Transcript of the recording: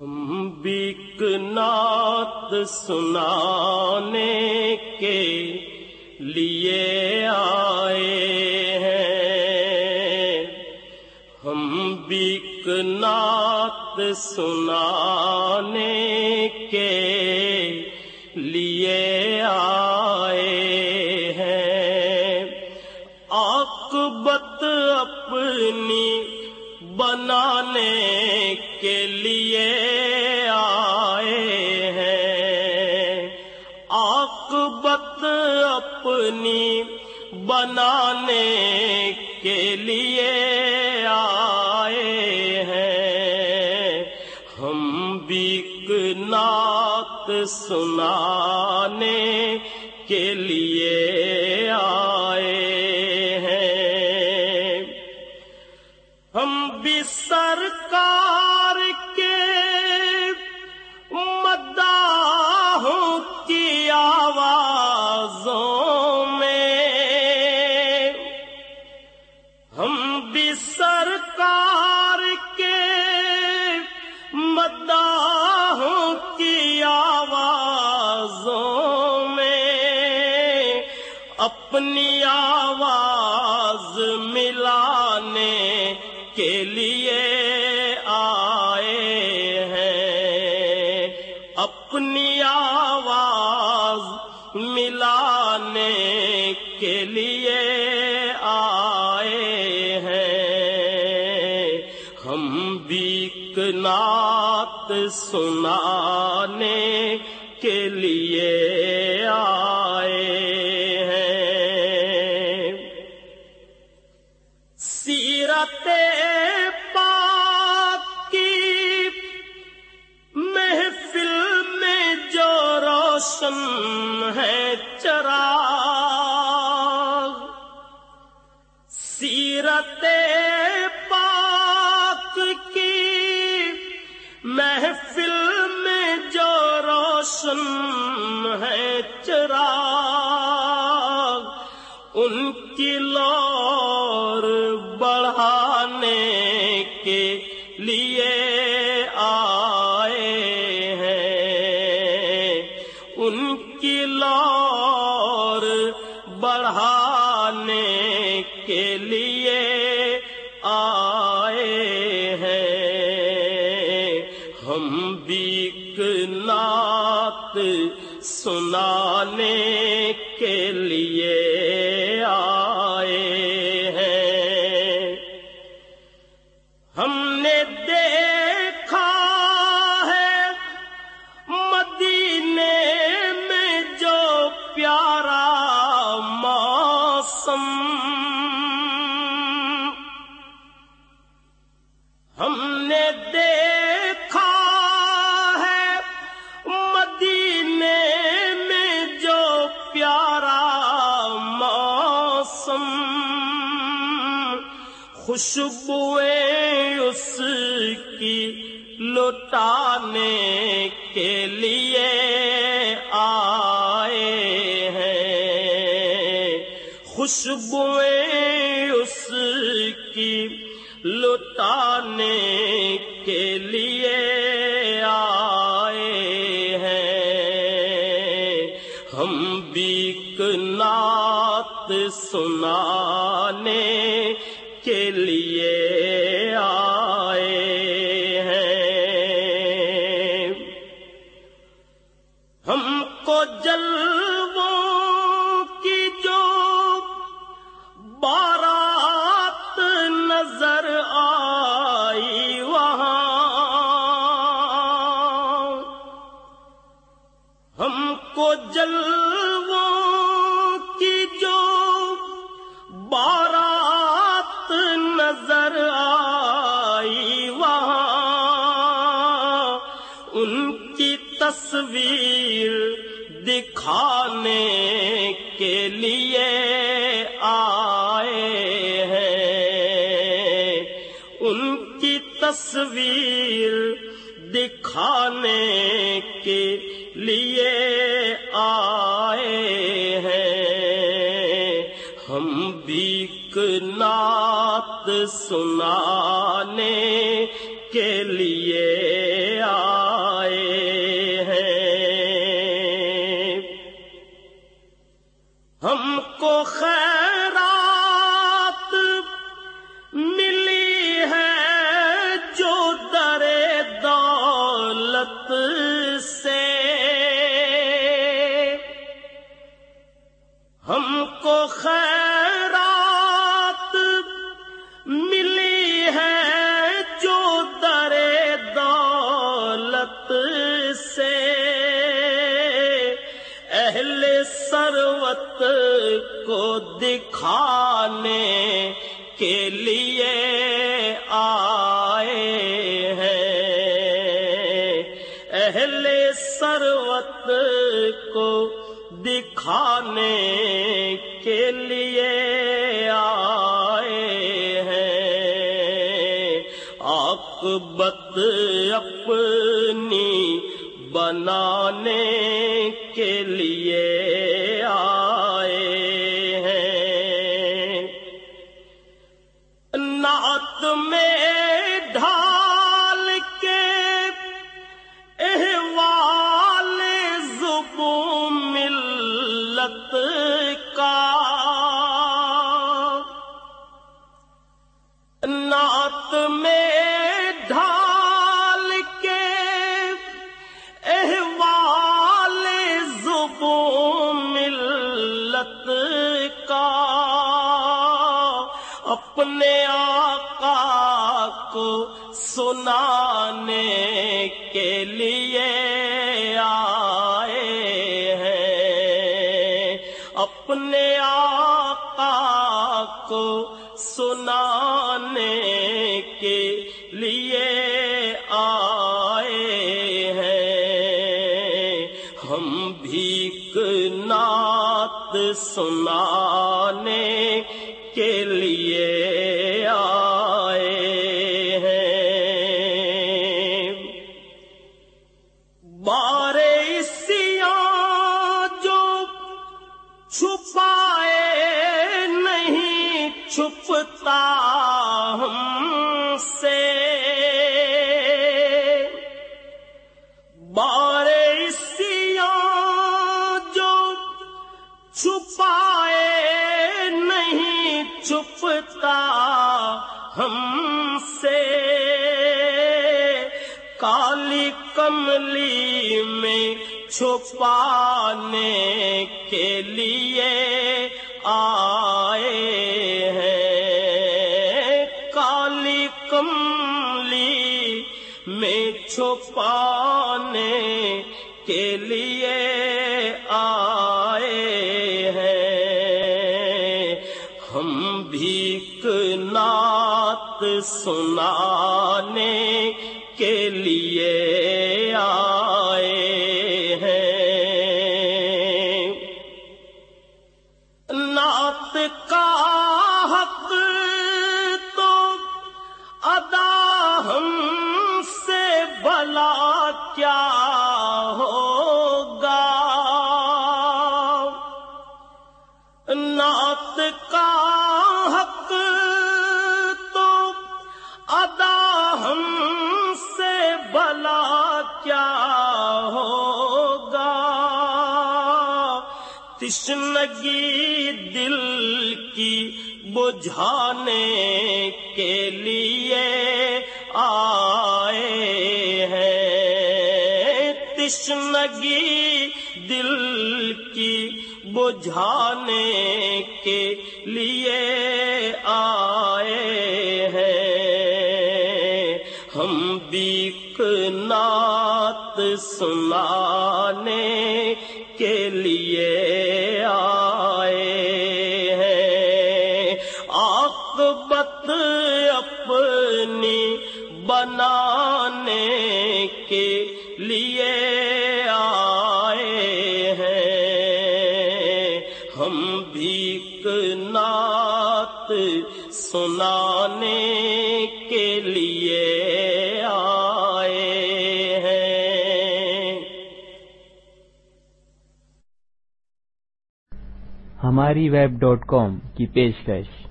ہم بیک نات سنانے کے لیے آئے ہیں۔ ہم بیک نات سنانے کے لیے اپنی بنانے کے لیے آئے ہیں۔ ہم بھی نعت سنانے کے لیے اپنی آواز ملانے کے لیے آئے ہیں۔ اپنی آواز ملانے کے لیے آئے ہیں۔ ہم بیک نات سنانے کے لیے سیرت پاک کی محفل میں جو روشن ہے چراغ، ان کی لور بڑھانے کے لیے بات سنانے کے لیے آئے ہیں۔ ہم نے دیکھا ہے مدینے میں جو پیارا خوشبوئیں اس کی لٹانے کے لیے آئے ہیں۔ خوشبوئیں اس کی لٹانے کے لیے نات سنانے کے لیے آئے ہیں۔ ہم کو جلووں کی جو بارات نظر آئی وہاں، ہم کو جلووں کی جو بارات نظر آئی وہاں، ان کی تصویر دکھانے کے لیے آئے ہیں۔ ان کی تصویر دکھانے کے لیے آئے بات سنانے کے لیے آئے ہیں۔ ہم کو خیرات ملی ہے جو در دولت دکھانے کے لیے آئے ہیں۔ اہل سروت کو دکھانے کے لیے آئے ہیں۔ آکبت اپنی بنانے میں کو سنانے کے لیے آئے ہیں۔ اپنے آقا کو سنانے کے لیے آئے ہیں۔ ہم بھی نعت سنانے کے لیے کالی کملی میں چھپانے کے لیے آئے ہیں۔ کالی کملی میں چھپانے کے لیے آئے ہیں۔ ہم بھی نعت سنانے کے لیے آئے ہیں۔ نعت کا تشنگی دل کی بجھانے کے لیے آئے ہیں۔ تشنگی دل کی بجھانے کے لیے آئے ہیں۔ ہم بھی نعت سنانے کے لیے بھی نعت سنانے کے لیے آئے ہیں۔ ہماری ویب ڈاٹ کام کی پیشکش۔